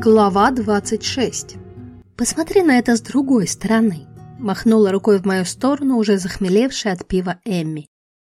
Глава 26 «Посмотри на это с другой стороны», – махнула рукой в мою сторону уже захмелевшая от пива Эмми.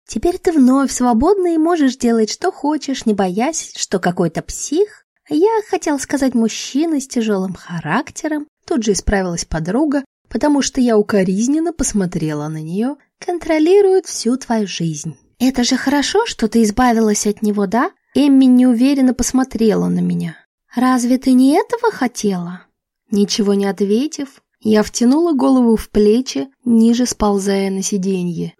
«Теперь ты вновь свободна и можешь делать, что хочешь, не боясь, что какой-то псих, я хотел сказать мужчина с тяжелым характером, тут же исправилась подруга, потому что я укоризненно посмотрела на нее, контролирует всю твою жизнь. «Это же хорошо, что ты избавилась от него, да?» Эмми неуверенно посмотрела на меня. «Разве ты не этого хотела?» Ничего не ответив, я втянула голову в плечи, ниже сползая на сиденье.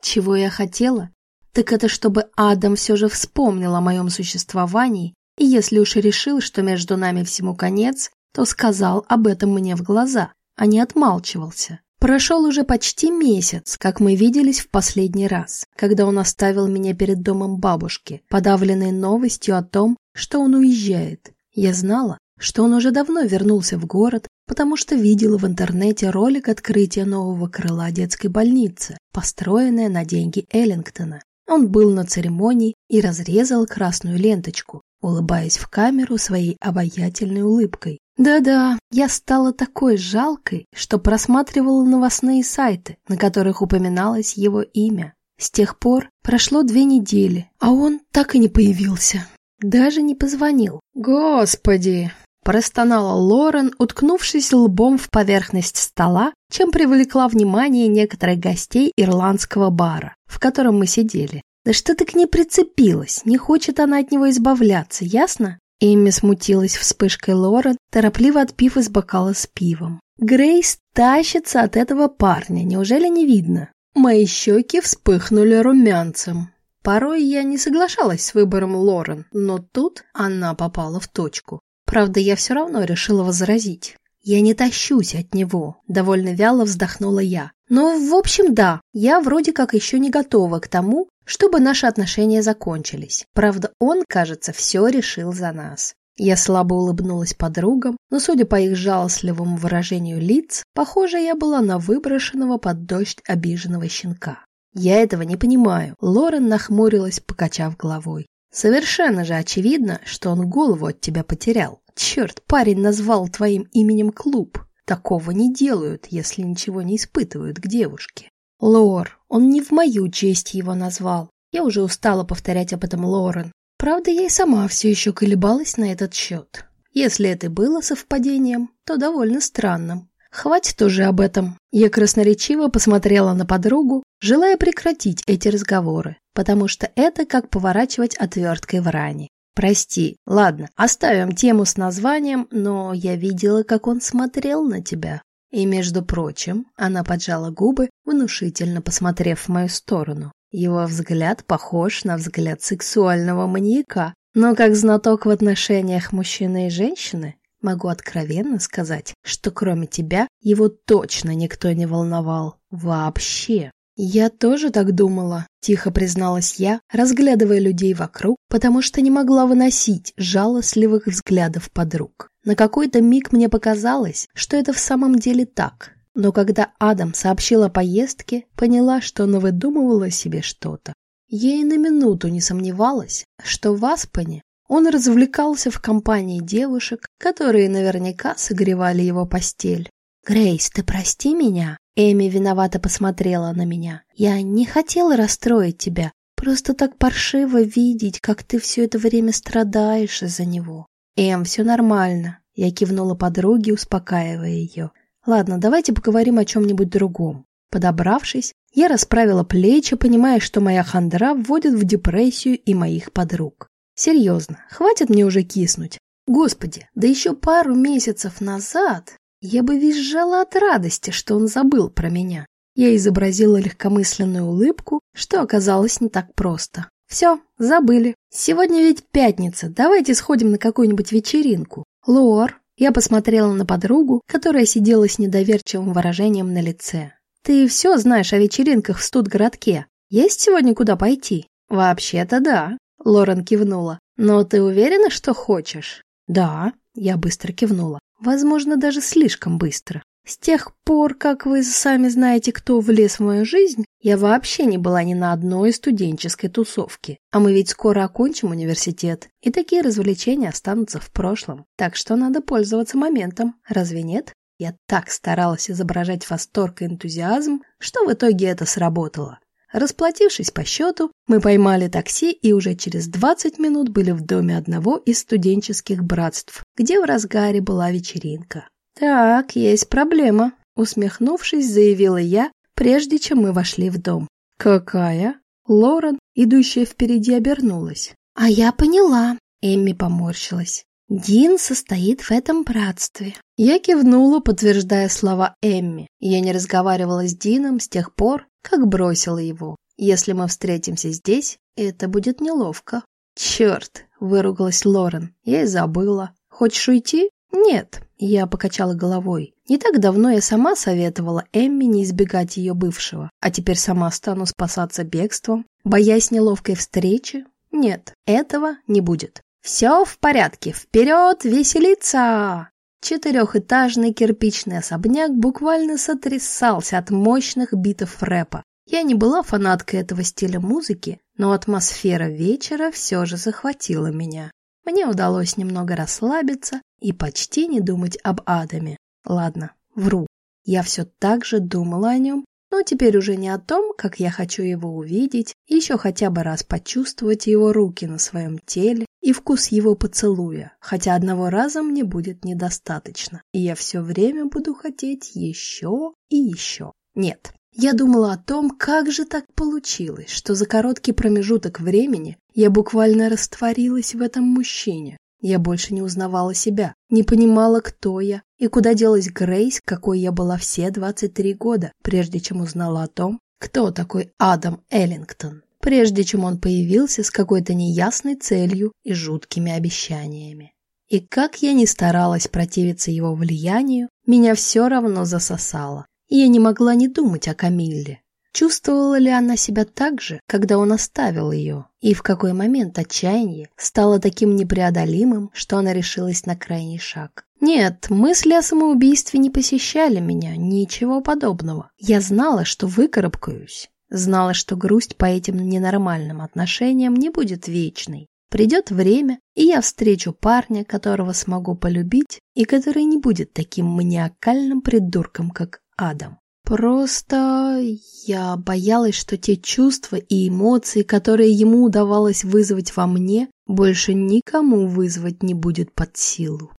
Чего я хотела? Так это чтобы Адам все же вспомнил о моем существовании, и если уж решил, что между нами всему конец, то сказал об этом мне в глаза, а не отмалчивался. Прошел уже почти месяц, как мы виделись в последний раз, когда он оставил меня перед домом бабушки, подавленной новостью о том, что он уезжает. Я знала, что он уже давно вернулся в город, потому что видела в интернете ролик открытия нового крыла детской больницы, построенная на деньги Эллингтона. Он был на церемонии и разрезал красную ленточку, улыбаясь в камеру своей обаятельной улыбкой. Да-да, я стала такой жалкой, что просматривала новостные сайты, на которых упоминалось его имя. С тех пор прошло две недели, а он так и не появился. Даже не позвонил. Господи! Простонала Лорен, уткнувшись лбом в поверхность стола, чем привлекла внимание некоторых гостей ирландского бара, в котором мы сидели. Да что ты к ней прицепилась? Не хочет она от него избавляться, ясно? Эмми смутилась вспышкой Лорен, торопливо отпив из бокала с пивом. Грейс тащится от этого парня, неужели не видно? Мои щеки вспыхнули румянцем. Порой я не соглашалась с выбором Лорен, но тут она попала в точку. Правда, я все равно решила возразить. Я не тащусь от него, довольно вяло вздохнула я. Но, в общем, да, я вроде как еще не готова к тому, чтобы наши отношения закончились. Правда, он, кажется, все решил за нас. Я слабо улыбнулась подругам, но, судя по их жалостливому выражению лиц, похоже, я была на выброшенного под дождь обиженного щенка. «Я этого не понимаю», — Лорен нахмурилась, покачав головой. «Совершенно же очевидно, что он голову от тебя потерял. Черт, парень назвал твоим именем клуб. Такого не делают, если ничего не испытывают к девушке». «Лор, он не в мою честь его назвал. Я уже устала повторять об этом Лорен. Правда, я и сама все еще колебалась на этот счет. Если это было совпадением, то довольно странным. Хватит уже об этом. Я красноречиво посмотрела на подругу, желая прекратить эти разговоры, потому что это как поворачивать отверткой в ране. Прости, ладно, оставим тему с названием, но я видела, как он смотрел на тебя. И, между прочим, она поджала губы, внушительно посмотрев в мою сторону. Его взгляд похож на взгляд сексуального маньяка, но как знаток в отношениях мужчины и женщины, Могу откровенно сказать, что кроме тебя его точно никто не волновал. Вообще. Я тоже так думала, тихо призналась я, разглядывая людей вокруг, потому что не могла выносить жалостливых взглядов подруг. На какой-то миг мне показалось, что это в самом деле так. Но когда Адам сообщил о поездке, поняла, что она выдумывала себе что-то. Я и на минуту не сомневалась, что в Аспане он развлекался в компании девушек, которые наверняка согревали его постель. «Грейс, ты прости меня?» Эми виновато посмотрела на меня. «Я не хотела расстроить тебя. Просто так паршиво видеть, как ты все это время страдаешь из-за него». «Эм, все нормально». Я кивнула подруге, успокаивая ее. «Ладно, давайте поговорим о чем-нибудь другом». Подобравшись, я расправила плечи, понимая, что моя хандра вводит в депрессию и моих подруг. Серьезно, хватит мне уже киснуть. Господи, да еще пару месяцев назад я бы визжала от радости, что он забыл про меня. Я изобразила легкомысленную улыбку, что оказалось не так просто. Все, забыли. Сегодня ведь пятница, давайте сходим на какую-нибудь вечеринку. Лор, я посмотрела на подругу, которая сидела с недоверчивым выражением на лице. Ты все знаешь о вечеринках в студгородке. Есть сегодня куда пойти? Вообще-то да. Лорен кивнула. «Но ты уверена, что хочешь?» «Да», — я быстро кивнула. «Возможно, даже слишком быстро. С тех пор, как вы сами знаете, кто влез в мою жизнь, я вообще не была ни на одной студенческой тусовке. А мы ведь скоро окончим университет, и такие развлечения останутся в прошлом. Так что надо пользоваться моментом, разве нет? Я так старалась изображать восторг и энтузиазм, что в итоге это сработало. Расплатившись по счету, мы поймали такси и уже через 20 минут были в доме одного из студенческих братств, где в разгаре была вечеринка. «Так, есть проблема», — усмехнувшись, заявила я, прежде чем мы вошли в дом. «Какая?» Лорен, идущая впереди, обернулась. «А я поняла», — Эмми поморщилась. «Дин состоит в этом братстве». Я кивнула, подтверждая слова Эмми. Я не разговаривала с Дином с тех пор, как бросила его. Если мы встретимся здесь, это будет неловко. «Черт!» — выругалась Лорен. «Я и забыла. Хочешь уйти?» «Нет», — я покачала головой. «Не так давно я сама советовала Эмми не избегать ее бывшего, а теперь сама стану спасаться бегством, боясь неловкой встречи? Нет, этого не будет. Все в порядке, вперед, веселиться!» Четырехэтажный кирпичный особняк буквально сотрясался от мощных битов рэпа. Я не была фанаткой этого стиля музыки, но атмосфера вечера все же захватила меня. Мне удалось немного расслабиться и почти не думать об Адаме. Ладно, вру. Я все так же думала о нем, но теперь уже не о том, как я хочу его увидеть, еще хотя бы раз почувствовать его руки на своем теле и вкус его поцелуя, хотя одного раза мне будет недостаточно, и я все время буду хотеть еще и еще. Нет, я думала о том, как же так получилось, что за короткий промежуток времени я буквально растворилась в этом мужчине, я больше не узнавала себя, не понимала, кто я и куда делась Грейс, какой я была все 23 года, прежде чем узнала о том, кто такой Адам Эллингтон, прежде чем он появился с какой-то неясной целью и жуткими обещаниями. И как я ни старалась противиться его влиянию, меня все равно засосало, и я не могла не думать о Камилле. Чувствовала ли она себя так же, когда он оставил ее? И в какой момент отчаяние стало таким непреодолимым, что она решилась на крайний шаг? Нет, мысли о самоубийстве не посещали меня, ничего подобного. Я знала, что выкарабкаюсь. Знала, что грусть по этим ненормальным отношениям не будет вечной. Придет время, и я встречу парня, которого смогу полюбить, и который не будет таким маниакальным придурком, как Адам. Просто я боялась, что те чувства и эмоции, которые ему удавалось вызвать во мне, больше никому вызвать не будет под силу.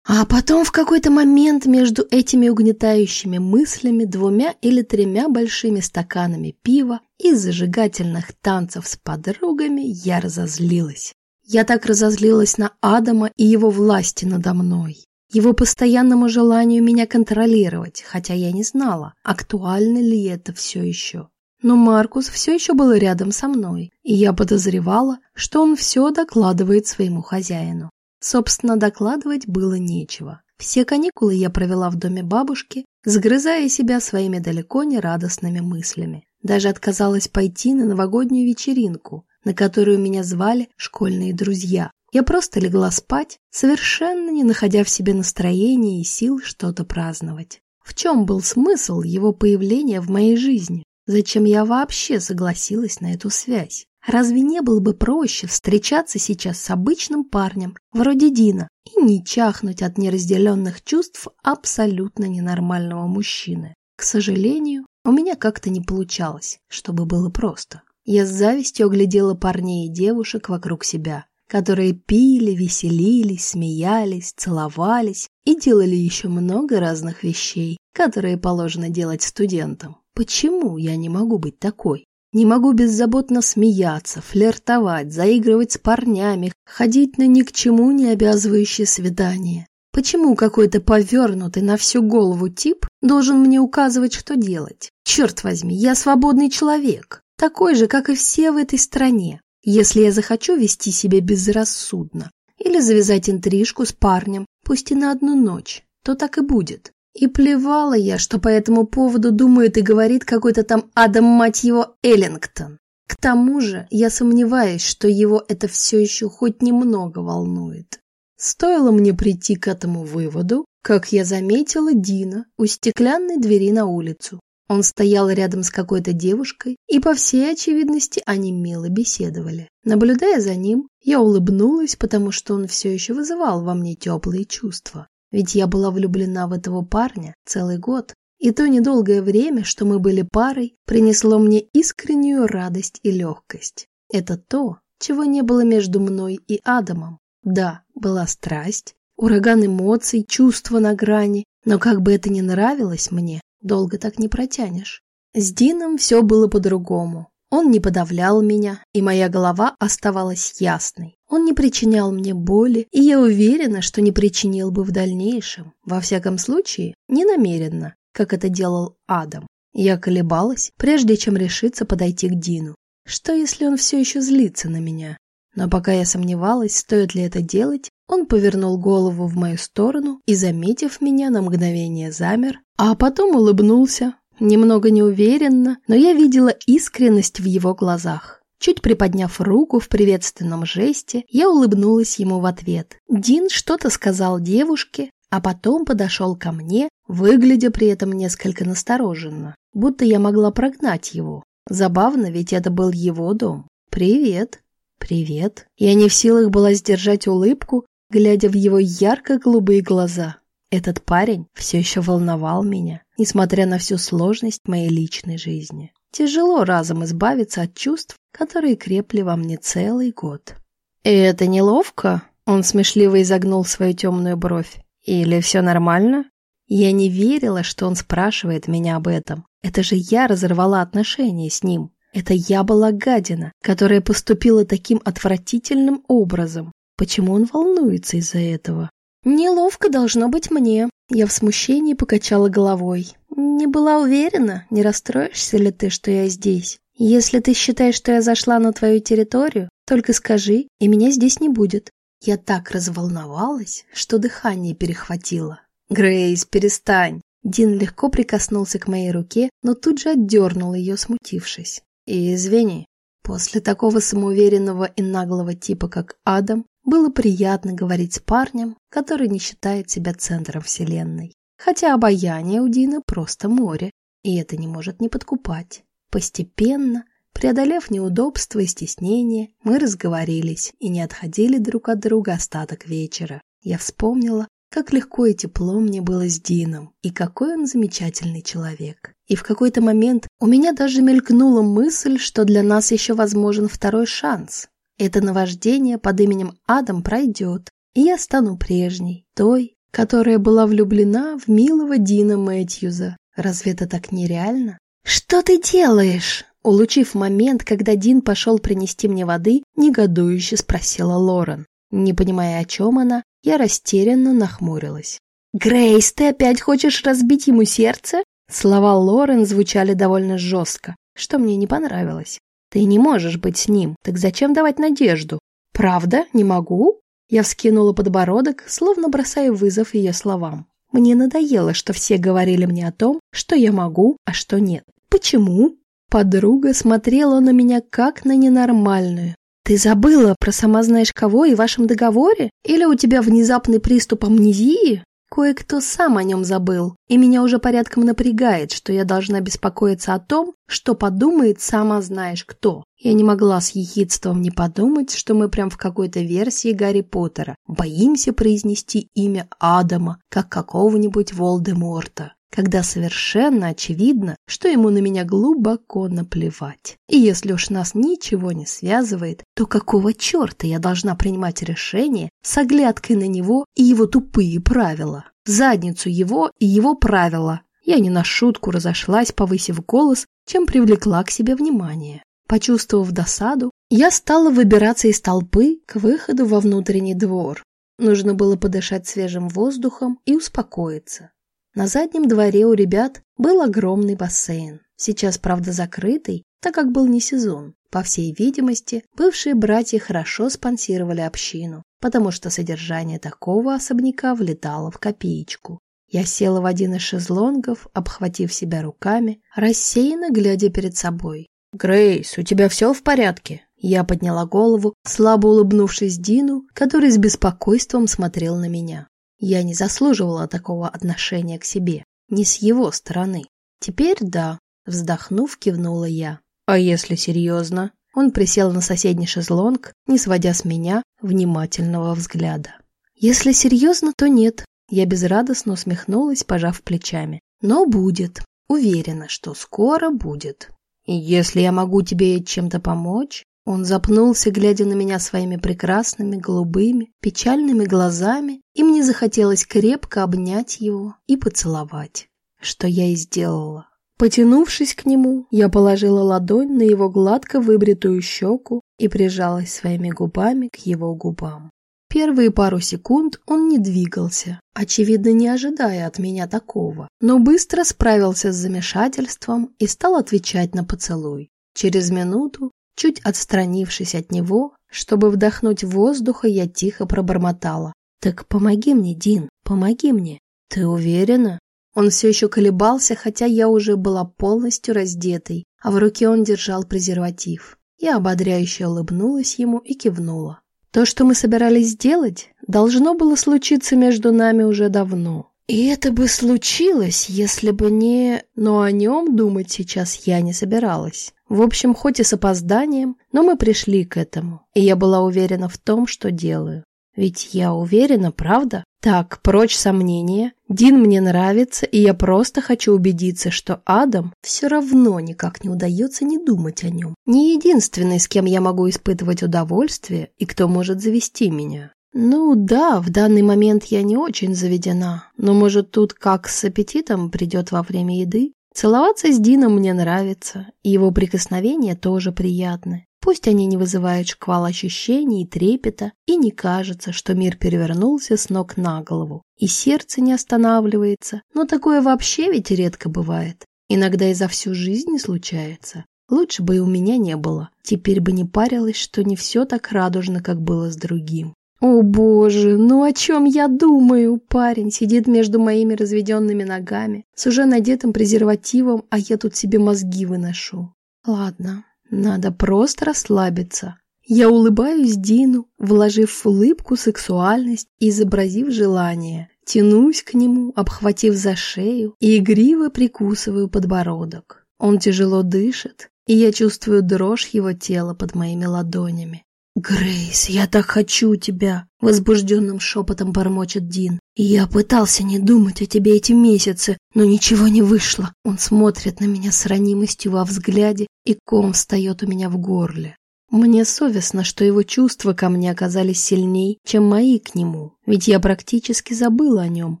А потом в какой-то момент между этими угнетающими мыслями, двумя или тремя большими стаканами пива и зажигательных танцев с подругами я разозлилась. Я так разозлилась на Адама и его власти надо мной его постоянному желанию меня контролировать, хотя я не знала, актуально ли это все еще. Но Маркус все еще был рядом со мной, и я подозревала, что он все докладывает своему хозяину. Собственно, докладывать было нечего. Все каникулы я провела в доме бабушки, сгрызая себя своими далеко не радостными мыслями. Даже отказалась пойти на новогоднюю вечеринку, на которую меня звали школьные друзья. Я просто легла спать, совершенно не находя в себе настроения и сил что-то праздновать. В чем был смысл его появления в моей жизни? Зачем я вообще согласилась на эту связь? Разве не было бы проще встречаться сейчас с обычным парнем, вроде Дина, и не чахнуть от неразделенных чувств абсолютно ненормального мужчины? К сожалению, у меня как-то не получалось, чтобы было просто. Я с завистью оглядела парней и девушек вокруг себя, которые пили, веселились, смеялись, целовались и делали еще много разных вещей, которые положено делать студентам. Почему я не могу быть такой? Не могу беззаботно смеяться, флиртовать, заигрывать с парнями, ходить на ни к чему не обязывающие свидания. Почему какой-то повернутый на всю голову тип должен мне указывать, что делать? Черт возьми, я свободный человек, такой же, как и все в этой стране. Если я захочу вести себя безрассудно или завязать интрижку с парнем, пусть и на одну ночь, то так и будет. И плевала я, что по этому поводу думает и говорит какой-то там Адам, мать его, Эллингтон. К тому же я сомневаюсь, что его это все еще хоть немного волнует. Стоило мне прийти к этому выводу, как я заметила Дина у стеклянной двери на улицу. Он стоял рядом с какой-то девушкой, и, по всей очевидности, они мило беседовали. Наблюдая за ним, я улыбнулась, потому что он все еще вызывал во мне теплые чувства. Ведь я была влюблена в этого парня целый год, и то недолгое время, что мы были парой, принесло мне искреннюю радость и легкость. Это то, чего не было между мной и Адамом. Да, была страсть, ураган эмоций, чувства на грани, но как бы это ни нравилось мне, долго так не протянешь. С Дином все было по-другому. Он не подавлял меня, и моя голова оставалась ясной. Он не причинял мне боли, и я уверена, что не причинил бы в дальнейшем. Во всяком случае, не намеренно, как это делал Адам. Я колебалась, прежде чем решиться подойти к Дину. Что, если он все еще злится на меня? Но пока я сомневалась, стоит ли это делать, он повернул голову в мою сторону и, заметив меня, на мгновение замер, а потом улыбнулся, немного неуверенно, но я видела искренность в его глазах. Чуть приподняв руку в приветственном жесте, я улыбнулась ему в ответ. Дин что-то сказал девушке, а потом подошел ко мне, выглядя при этом несколько настороженно, будто я могла прогнать его. Забавно, ведь это был его дом. «Привет!» «Привет!» Я не в силах была сдержать улыбку, глядя в его ярко-голубые глаза. Этот парень все еще волновал меня, несмотря на всю сложность моей личной жизни. Тяжело разом избавиться от чувств, которые крепли во мне целый год. «И это неловко?» Он смешливо изогнул свою темную бровь. «Или все нормально?» Я не верила, что он спрашивает меня об этом. Это же я разорвала отношения с ним. Это я была гадина, которая поступила таким отвратительным образом. Почему он волнуется из-за этого? Неловко должно быть мне. Я в смущении покачала головой. Не была уверена, не расстроишься ли ты, что я здесь. Если ты считаешь, что я зашла на твою территорию, только скажи, и меня здесь не будет. Я так разволновалась, что дыхание перехватило. Грейс, перестань. Дин легко прикоснулся к моей руке, но тут же отдернул ее, смутившись. И извини, после такого самоуверенного и наглого типа, как Адам, было приятно говорить с парнем, который не считает себя центром вселенной. Хотя обаяние у Дина просто море, и это не может не подкупать. Постепенно, преодолев неудобства и стеснение, мы разговорились и не отходили друг от друга остаток вечера. Я вспомнила, как легко и тепло мне было с Дином, и какой он замечательный человек. И в какой-то момент у меня даже мелькнула мысль, что для нас еще возможен второй шанс. Это наваждение под именем Адам пройдет, и я стану прежней, той, которая была влюблена в милого Дина Мэтьюза. Разве это так нереально? «Что ты делаешь?» Улучив момент, когда Дин пошел принести мне воды, негодующе спросила Лорен. Не понимая, о чем она, я растерянно нахмурилась. «Грейс, ты опять хочешь разбить ему сердце?» Слова Лорен звучали довольно жестко, что мне не понравилось. «Ты не можешь быть с ним, так зачем давать надежду?» «Правда? Не могу?» Я вскинула подбородок, словно бросая вызов ее словам. Мне надоело, что все говорили мне о том, что я могу, а что нет. Почему? Подруга смотрела на меня как на ненормальную, «Ты забыла про сама знаешь кого и вашем договоре? Или у тебя внезапный приступ амнезии?» Кое-кто сам о нем забыл, и меня уже порядком напрягает, что я должна беспокоиться о том, что подумает сама знаешь кто. Я не могла с ехидством не подумать, что мы прям в какой-то версии Гарри Поттера боимся произнести имя Адама, как какого-нибудь Волдеморта когда совершенно очевидно, что ему на меня глубоко наплевать. И если уж нас ничего не связывает, то какого черта я должна принимать решение с оглядкой на него и его тупые правила? задницу его и его правила. Я не на шутку разошлась, повысив голос, чем привлекла к себе внимание. Почувствовав досаду, я стала выбираться из толпы к выходу во внутренний двор. Нужно было подышать свежим воздухом и успокоиться. На заднем дворе у ребят был огромный бассейн, сейчас, правда, закрытый, так как был не сезон. По всей видимости, бывшие братья хорошо спонсировали общину, потому что содержание такого особняка влетало в копеечку. Я села в один из шезлонгов, обхватив себя руками, рассеянно глядя перед собой. «Грейс, у тебя все в порядке?» Я подняла голову, слабо улыбнувшись Дину, который с беспокойством смотрел на меня. Я не заслуживала такого отношения к себе, не с его стороны. Теперь да, вздохнув, кивнула я. А если серьезно? Он присел на соседний шезлонг, не сводя с меня внимательного взгляда. Если серьезно, то нет. Я безрадостно усмехнулась, пожав плечами. Но будет. Уверена, что скоро будет. И если я могу тебе чем-то помочь, он запнулся, глядя на меня своими прекрасными, голубыми, печальными глазами, и мне захотелось крепко обнять его и поцеловать, что я и сделала. Потянувшись к нему, я положила ладонь на его гладко выбритую щеку и прижалась своими губами к его губам. Первые пару секунд он не двигался, очевидно, не ожидая от меня такого, но быстро справился с замешательством и стал отвечать на поцелуй. Через минуту Чуть отстранившись от него, чтобы вдохнуть воздуха, я тихо пробормотала. «Так помоги мне, Дин, помоги мне». «Ты уверена?» Он все еще колебался, хотя я уже была полностью раздетой, а в руке он держал презерватив. Я ободряюще улыбнулась ему и кивнула. То, что мы собирались сделать, должно было случиться между нами уже давно. И это бы случилось, если бы не... Но о нем думать сейчас я не собиралась. В общем, хоть и с опозданием, но мы пришли к этому, и я была уверена в том, что делаю. Ведь я уверена, правда? Так, прочь сомнения. Дин мне нравится, и я просто хочу убедиться, что Адам все равно никак не удается не думать о нем. Не единственный, с кем я могу испытывать удовольствие и кто может завести меня. Ну да, в данный момент я не очень заведена, но может тут как с аппетитом придет во время еды? Целоваться с Дином мне нравится, и его прикосновения тоже приятны. Пусть они не вызывают шквал ощущений и трепета, и не кажется, что мир перевернулся с ног на голову, и сердце не останавливается, но такое вообще ведь редко бывает. Иногда и за всю жизнь случается. Лучше бы и у меня не было. Теперь бы не парилась, что не все так радужно, как было с другим. О боже, ну о чем я думаю? Парень сидит между моими разведенными ногами, с уже надетым презервативом, а я тут себе мозги выношу. Ладно, надо просто расслабиться. Я улыбаюсь Дину, вложив в улыбку сексуальность и изобразив желание. Тянусь к нему, обхватив за шею и игриво прикусываю подбородок. Он тяжело дышит, и я чувствую дрожь его тела под моими ладонями. «Грейс, я так хочу тебя!» — возбужденным шепотом бормочет Дин. «Я пытался не думать о тебе эти месяцы, но ничего не вышло. Он смотрит на меня с ранимостью во взгляде, и ком встает у меня в горле. Мне совестно, что его чувства ко мне оказались сильней, чем мои к нему, ведь я практически забыла о нем,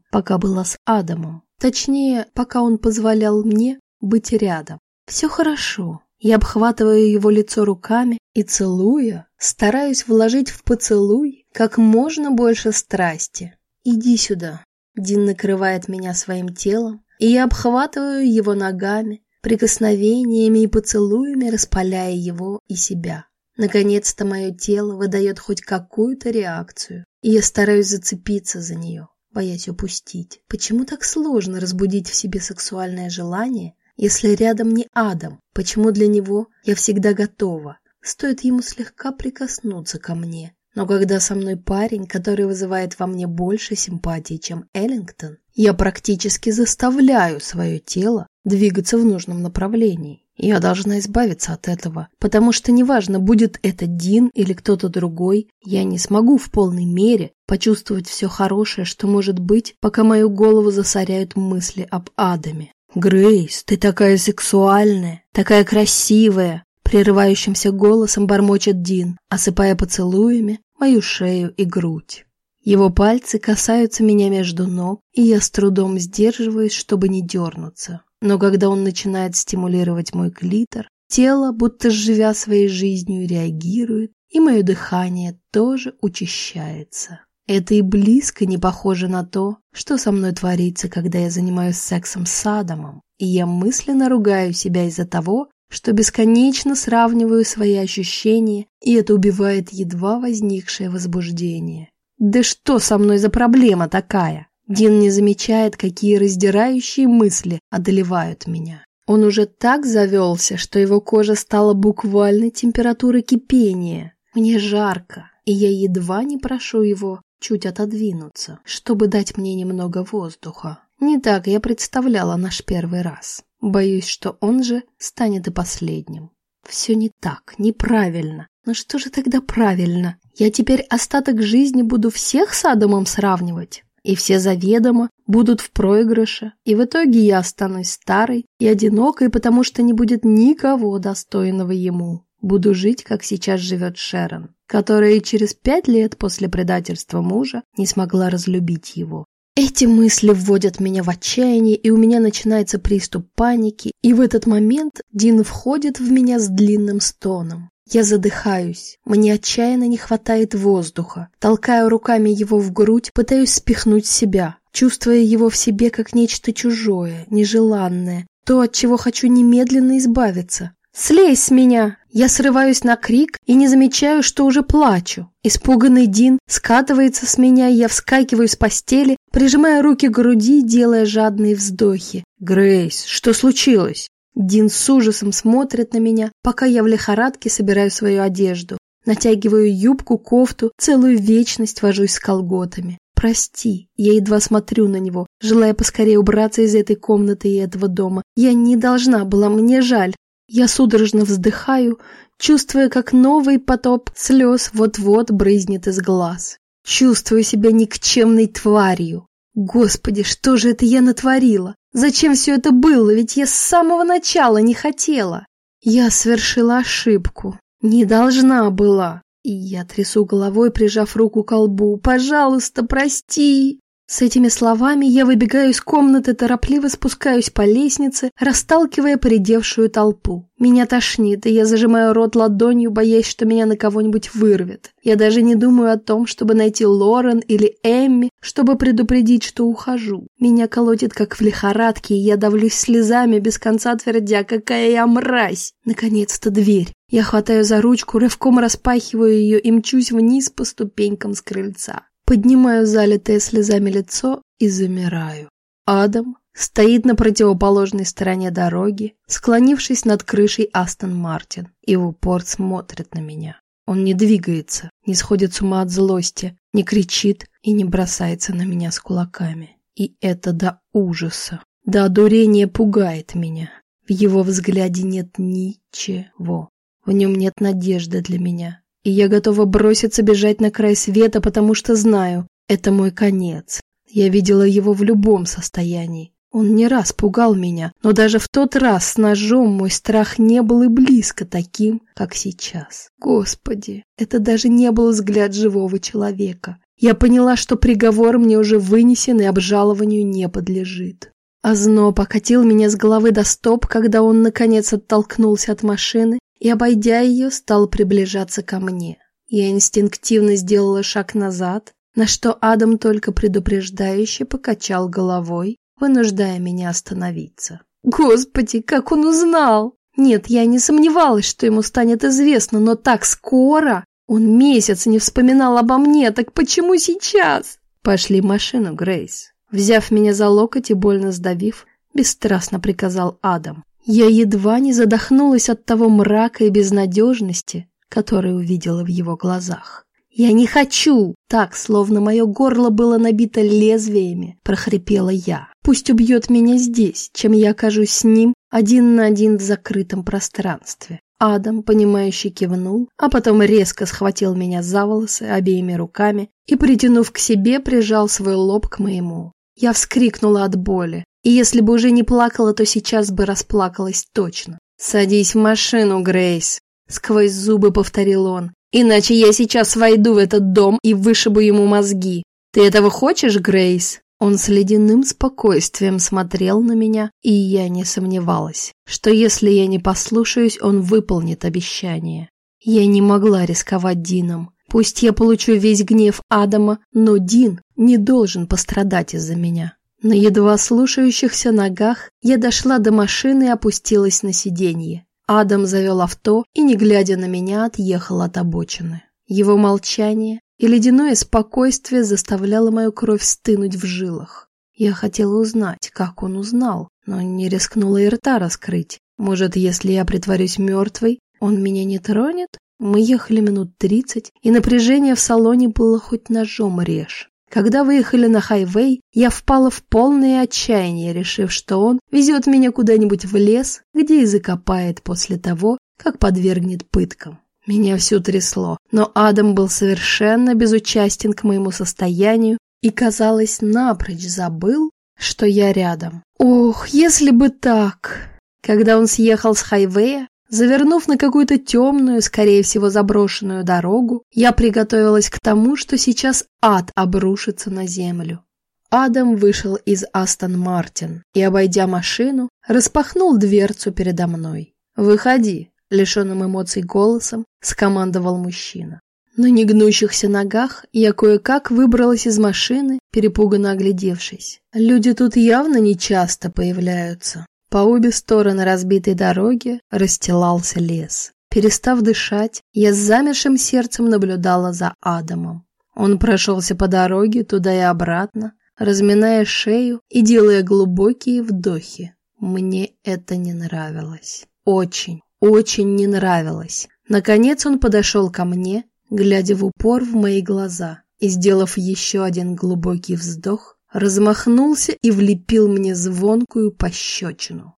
пока была с Адамом. Точнее, пока он позволял мне быть рядом. Все хорошо, я обхватываю его лицо руками и, целуя, стараюсь вложить в поцелуй как можно больше страсти. «Иди сюда». Дин накрывает меня своим телом, и я обхватываю его ногами, прикосновениями и поцелуями распаляя его и себя. Наконец-то мое тело выдает хоть какую-то реакцию, и я стараюсь зацепиться за нее, боясь упустить. Почему так сложно разбудить в себе сексуальное желание, если рядом не Адам, почему для него я всегда готова? Стоит ему слегка прикоснуться ко мне. Но когда со мной парень, который вызывает во мне больше симпатии, чем Эллингтон, я практически заставляю свое тело двигаться в нужном направлении. Я должна избавиться от этого, потому что неважно, будет это Дин или кто-то другой, я не смогу в полной мере почувствовать все хорошее, что может быть, пока мою голову засоряют мысли об Адаме. «Грейс, ты такая сексуальная, такая красивая!» Прерывающимся голосом бормочет Дин, осыпая поцелуями мою шею и грудь. Его пальцы касаются меня между ног, и я с трудом сдерживаюсь, чтобы не дернуться. Но когда он начинает стимулировать мой клитор, тело, будто живя своей жизнью, реагирует, и мое дыхание тоже учащается. Это и близко не похоже на то, что со мной творится, когда я занимаюсь сексом с Адамом, и я мысленно ругаю себя из-за того, что бесконечно сравниваю свои ощущения, и это убивает едва возникшее возбуждение. Да что со мной за проблема такая? Дин не замечает, какие раздирающие мысли одолевают меня. Он уже так завелся, что его кожа стала буквально температурой кипения. Мне жарко, и я едва не прошу его чуть отодвинуться, чтобы дать мне немного воздуха. Не так я представляла наш первый раз. Боюсь, что он же станет и последним. Все не так, неправильно. Но что же тогда правильно? Я теперь остаток жизни буду всех с Адамом сравнивать? И все заведомо будут в проигрыше, и в итоге я останусь старой и одинокой, потому что не будет никого достойного ему. Буду жить, как сейчас живет Шерон, которая и через пять лет после предательства мужа не смогла разлюбить его. Эти мысли вводят меня в отчаяние, и у меня начинается приступ паники, и в этот момент Дин входит в меня с длинным стоном. Я задыхаюсь, мне отчаянно не хватает воздуха. Толкаю руками его в грудь, пытаюсь спихнуть себя, чувствуя его в себе как нечто чужое, нежеланное, то, от чего хочу немедленно избавиться. «Слезь с меня!» Я срываюсь на крик и не замечаю, что уже плачу. Испуганный Дин скатывается с меня, и я вскакиваю с постели, прижимая руки к груди, делая жадные вздохи. «Грейс, что случилось?» Дин с ужасом смотрит на меня, пока я в лихорадке собираю свою одежду. Натягиваю юбку, кофту, целую вечность вожусь с колготами. Прости, я едва смотрю на него, желая поскорее убраться из этой комнаты и этого дома. Я не должна была, мне жаль. Я судорожно вздыхаю, чувствуя, как новый потоп слез вот-вот брызнет из глаз. Чувствую себя никчемной тварью. Господи, что же это я натворила? Зачем все это было? Ведь я с самого начала не хотела. Я совершила ошибку. Не должна была. И я трясу головой, прижав руку к колбу. «Пожалуйста, прости!» С этими словами я выбегаю из комнаты, торопливо спускаюсь по лестнице, расталкивая поредевшую толпу. Меня тошнит, и я зажимаю рот ладонью, боясь, что меня на кого-нибудь вырвет. Я даже не думаю о том, чтобы найти Лорен или Эмми, чтобы предупредить, что ухожу. Меня колотит, как в лихорадке, и я давлюсь слезами, без конца твердя, какая я мразь. Наконец-то дверь. Я хватаю за ручку, рывком распахиваю ее и мчусь вниз по ступенькам с крыльца. Поднимаю залитое слезами лицо и замираю. Адам стоит на противоположной стороне дороги, склонившись над крышей Астон Мартин, и в упор смотрит на меня. Он не двигается, не сходит с ума от злости, не кричит и не бросается на меня с кулаками. И это до ужаса, до одурения пугает меня. В его взгляде нет ничего. В нем нет надежды для меня и я готова броситься бежать на край света, потому что знаю, это мой конец. Я видела его в любом состоянии. Он не раз пугал меня, но даже в тот раз с ножом мой страх не был и близко таким, как сейчас. Господи, это даже не был взгляд живого человека. Я поняла, что приговор мне уже вынесен и обжалованию не подлежит. Озноб окатил меня с головы до стоп, когда он, наконец, оттолкнулся от машины и, обойдя ее, стал приближаться ко мне. Я инстинктивно сделала шаг назад, на что Адам только предупреждающе покачал головой, вынуждая меня остановиться. Господи, как он узнал! Нет, я не сомневалась, что ему станет известно, но так скоро! Он месяц не вспоминал обо мне, так почему сейчас? Пошли в машину, Грейс. Взяв меня за локоть и больно сдавив, бесстрастно приказал Адам. Я едва не задохнулась от того мрака и безнадежности, который увидела в его глазах. «Я не хочу!» Так, словно мое горло было набито лезвиями, прохрипела я. «Пусть убьет меня здесь, чем я окажусь с ним один на один в закрытом пространстве». Адам, понимающе кивнул, а потом резко схватил меня за волосы обеими руками и, притянув к себе, прижал свой лоб к моему. Я вскрикнула от боли, и если бы уже не плакала, то сейчас бы расплакалась точно. «Садись в машину, Грейс», — сквозь зубы повторил он. «Иначе я сейчас войду в этот дом и вышибу ему мозги. Ты этого хочешь, Грейс?» Он с ледяным спокойствием смотрел на меня, и я не сомневалась, что если я не послушаюсь, он выполнит обещание. Я не могла рисковать Дином. Пусть я получу весь гнев Адама, но Дин не должен пострадать из-за меня. На едва слушающихся ногах я дошла до машины и опустилась на сиденье. Адам завел авто и, не глядя на меня, отъехал от обочины. Его молчание и ледяное спокойствие заставляло мою кровь стынуть в жилах. Я хотела узнать, как он узнал, но не рискнула и рта раскрыть. Может, если я притворюсь мертвой, он меня не тронет? Мы ехали минут тридцать, и напряжение в салоне было хоть ножом режь. Когда выехали на хайвей, я впала в полное отчаяние, решив, что он везет меня куда-нибудь в лес, где и закопает после того, как подвергнет пыткам. Меня все трясло, но Адам был совершенно безучастен к моему состоянию и, казалось, напрочь забыл, что я рядом. Ох, если бы так! Когда он съехал с хайвея, завернув на какую-то темную, скорее всего, заброшенную дорогу, я приготовилась к тому, что сейчас ад обрушится на землю. Адам вышел из Астон Мартин и, обойдя машину, распахнул дверцу передо мной. «Выходи», — лишенным эмоций голосом скомандовал мужчина. На негнущихся ногах я кое-как выбралась из машины, перепуганно оглядевшись. Люди тут явно не часто появляются. По обе стороны разбитой дороги расстилался лес. Перестав дышать, я с замершим сердцем наблюдала за Адамом. Он прошелся по дороге туда и обратно, разминая шею и делая глубокие вдохи. Мне это не нравилось. Очень, очень не нравилось. Наконец он подошел ко мне глядя в упор в мои глаза, и, сделав еще один глубокий вздох, размахнулся и влепил мне звонкую пощечину.